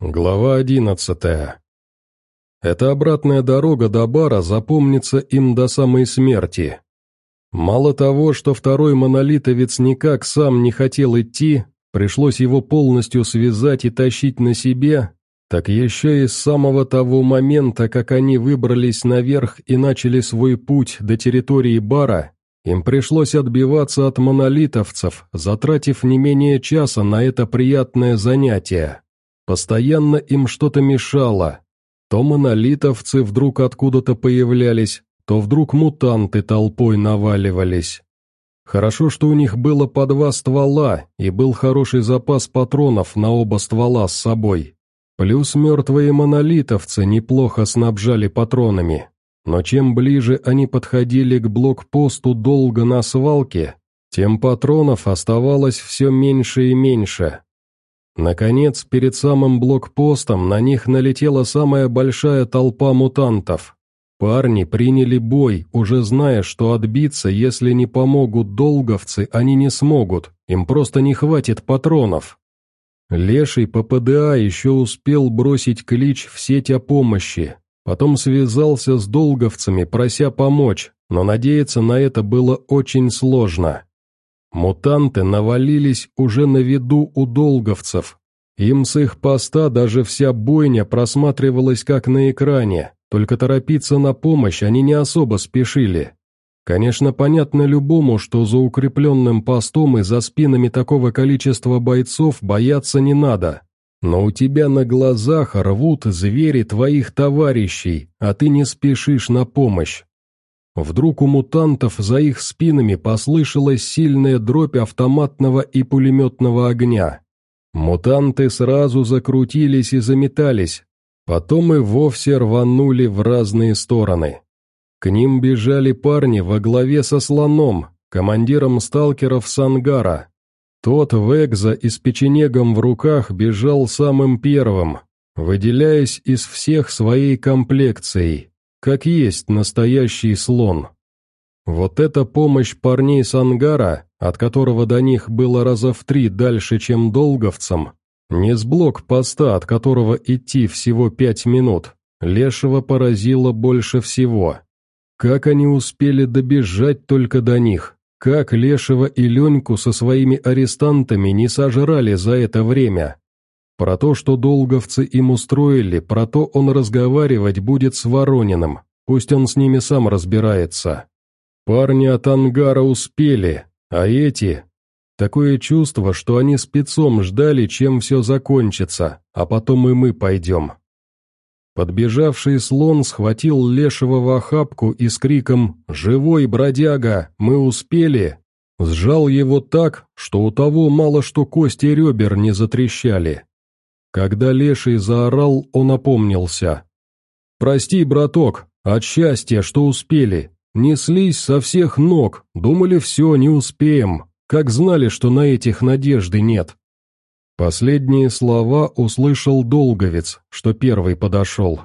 Глава одиннадцатая. Эта обратная дорога до бара запомнится им до самой смерти. Мало того, что второй монолитовец никак сам не хотел идти, пришлось его полностью связать и тащить на себе, так еще и с самого того момента, как они выбрались наверх и начали свой путь до территории бара, им пришлось отбиваться от монолитовцев, затратив не менее часа на это приятное занятие. Постоянно им что-то мешало. То монолитовцы вдруг откуда-то появлялись, то вдруг мутанты толпой наваливались. Хорошо, что у них было по два ствола, и был хороший запас патронов на оба ствола с собой. Плюс мертвые монолитовцы неплохо снабжали патронами. Но чем ближе они подходили к блокпосту долго на свалке, тем патронов оставалось все меньше и меньше. Наконец, перед самым блокпостом на них налетела самая большая толпа мутантов. Парни приняли бой, уже зная, что отбиться, если не помогут долговцы, они не смогут, им просто не хватит патронов. Леший по ПДА еще успел бросить клич в сеть о помощи, потом связался с долговцами, прося помочь, но надеяться на это было очень сложно. Мутанты навалились уже на виду у долговцев. Им с их поста даже вся бойня просматривалась как на экране, только торопиться на помощь они не особо спешили. Конечно, понятно любому, что за укрепленным постом и за спинами такого количества бойцов бояться не надо. Но у тебя на глазах рвут звери твоих товарищей, а ты не спешишь на помощь. Вдруг у мутантов за их спинами послышалась сильная дробь автоматного и пулеметного огня. Мутанты сразу закрутились и заметались, потом и вовсе рванули в разные стороны. К ним бежали парни во главе со слоном, командиром сталкеров Сангара. Тот в экзо и с печенегом в руках бежал самым первым, выделяясь из всех своей комплекцией. Как есть настоящий слон. Вот эта помощь парней с ангара, от которого до них было раза в три дальше, чем долговцам, не с блок поста, от которого идти всего пять минут, Лешего поразило больше всего. Как они успели добежать только до них? Как Лешего и Леньку со своими арестантами не сожрали за это время? Про то, что долговцы им устроили, про то он разговаривать будет с Ворониным, пусть он с ними сам разбирается. Парни от ангара успели, а эти... Такое чувство, что они спецом ждали, чем все закончится, а потом и мы пойдем. Подбежавший слон схватил лешего в охапку и с криком «Живой, бродяга! Мы успели!» сжал его так, что у того мало что кости ребер не затрещали. Когда леший заорал, он опомнился. «Прости, браток, от счастья, что успели. Неслись со всех ног, думали, все, не успеем. Как знали, что на этих надежды нет». Последние слова услышал Долговец, что первый подошел.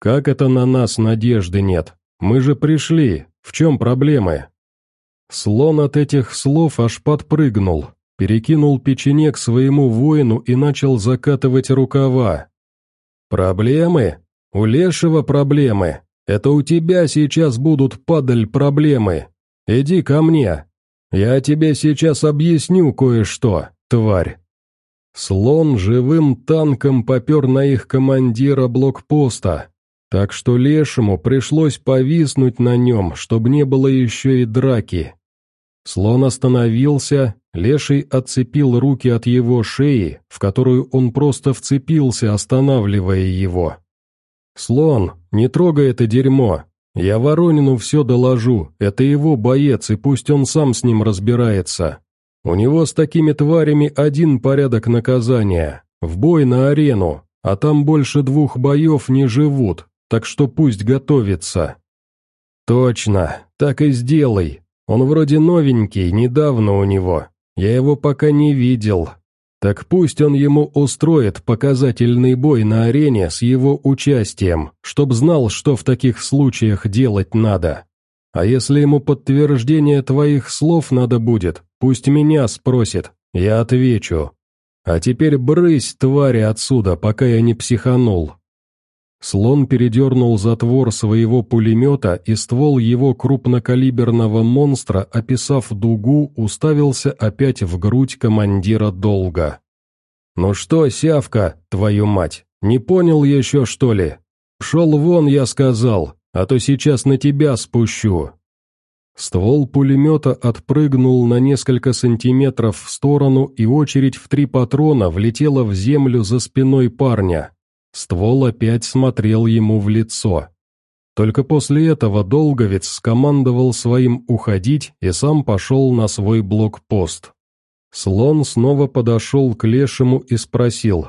«Как это на нас надежды нет? Мы же пришли. В чем проблемы?» Слон от этих слов аж подпрыгнул, перекинул печенек своему воину и начал закатывать рукава. «Проблемы? У Лешего проблемы. Это у тебя сейчас будут, падаль, проблемы. Иди ко мне. Я тебе сейчас объясню кое-что, тварь». Слон живым танком попер на их командира блокпоста, так что Лешему пришлось повиснуть на нем, чтобы не было еще и драки. Слон остановился, Леший отцепил руки от его шеи, в которую он просто вцепился, останавливая его. «Слон, не трогай это дерьмо. Я Воронину все доложу, это его боец, и пусть он сам с ним разбирается. У него с такими тварями один порядок наказания, в бой на арену, а там больше двух боев не живут, так что пусть готовится». «Точно, так и сделай. Он вроде новенький, недавно у него, я его пока не видел. Так пусть он ему устроит показательный бой на арене с его участием, чтоб знал, что в таких случаях делать надо. А если ему подтверждение твоих слов надо будет, пусть меня спросит, я отвечу. А теперь брысь, твари, отсюда, пока я не психанул». Слон передернул затвор своего пулемета, и ствол его крупнокалиберного монстра, описав дугу, уставился опять в грудь командира долга. «Ну что, сявка, твою мать, не понял еще, что ли? Шел вон, я сказал, а то сейчас на тебя спущу!» Ствол пулемета отпрыгнул на несколько сантиметров в сторону, и очередь в три патрона влетела в землю за спиной парня. Ствол опять смотрел ему в лицо. Только после этого Долговец скомандовал своим уходить и сам пошел на свой блокпост. Слон снова подошел к лешему и спросил.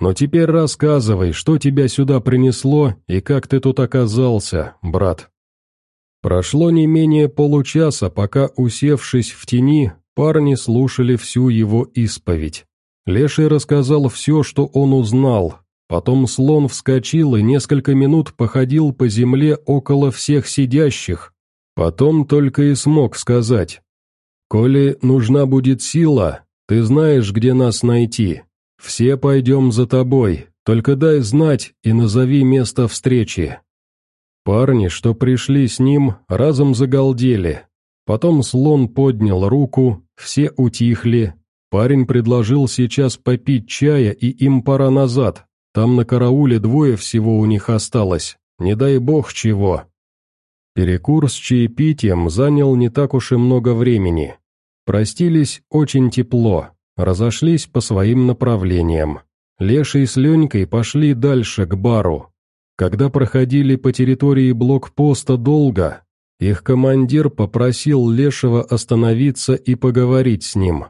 «Но теперь рассказывай, что тебя сюда принесло и как ты тут оказался, брат?» Прошло не менее получаса, пока, усевшись в тени, парни слушали всю его исповедь. Леший рассказал все, что он узнал, Потом слон вскочил и несколько минут походил по земле около всех сидящих. Потом только и смог сказать. «Коли нужна будет сила, ты знаешь, где нас найти. Все пойдем за тобой, только дай знать и назови место встречи». Парни, что пришли с ним, разом загалдели. Потом слон поднял руку, все утихли. Парень предложил сейчас попить чая, и им пора назад, там на карауле двое всего у них осталось, не дай бог чего. Перекур с чаепитием занял не так уж и много времени. Простились очень тепло, разошлись по своим направлениям. Леший с Ленькой пошли дальше, к бару. Когда проходили по территории блокпоста долго, их командир попросил Лешего остановиться и поговорить с ним.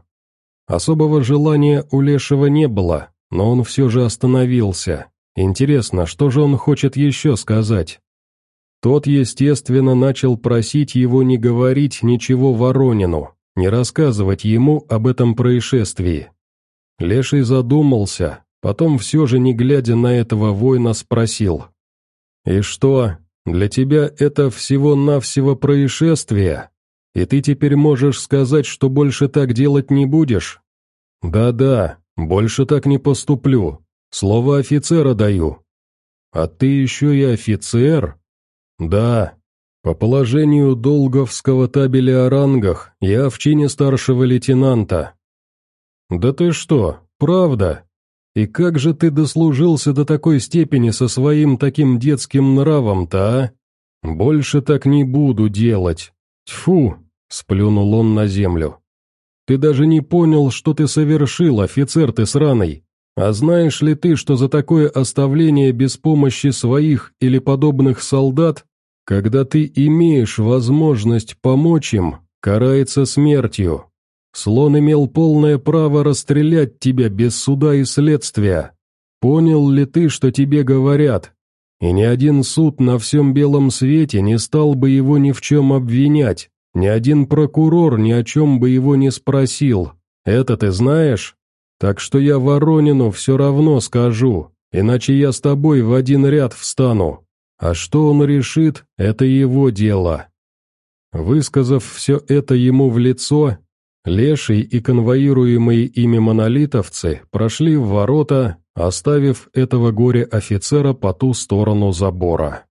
Особого желания у Лешего не было, но он все же остановился. Интересно, что же он хочет еще сказать? Тот, естественно, начал просить его не говорить ничего Воронину, не рассказывать ему об этом происшествии. Леший задумался, потом все же, не глядя на этого воина, спросил. «И что, для тебя это всего-навсего происшествие? И ты теперь можешь сказать, что больше так делать не будешь?» «Да-да, «Больше так не поступлю. Слово офицера даю». «А ты еще и офицер?» «Да. По положению долговского табеля о рангах я в чине старшего лейтенанта». «Да ты что, правда? И как же ты дослужился до такой степени со своим таким детским нравом-то, а? Больше так не буду делать. Тьфу!» — сплюнул он на землю. Ты даже не понял, что ты совершил, офицер ты сраный. А знаешь ли ты, что за такое оставление без помощи своих или подобных солдат, когда ты имеешь возможность помочь им, карается смертью? Слон имел полное право расстрелять тебя без суда и следствия. Понял ли ты, что тебе говорят? И ни один суд на всем белом свете не стал бы его ни в чем обвинять. Ни один прокурор ни о чем бы его не спросил. Это ты знаешь? Так что я Воронину все равно скажу, иначе я с тобой в один ряд встану. А что он решит, это его дело». Высказав все это ему в лицо, Леший и конвоируемые ими монолитовцы прошли в ворота, оставив этого горе-офицера по ту сторону забора.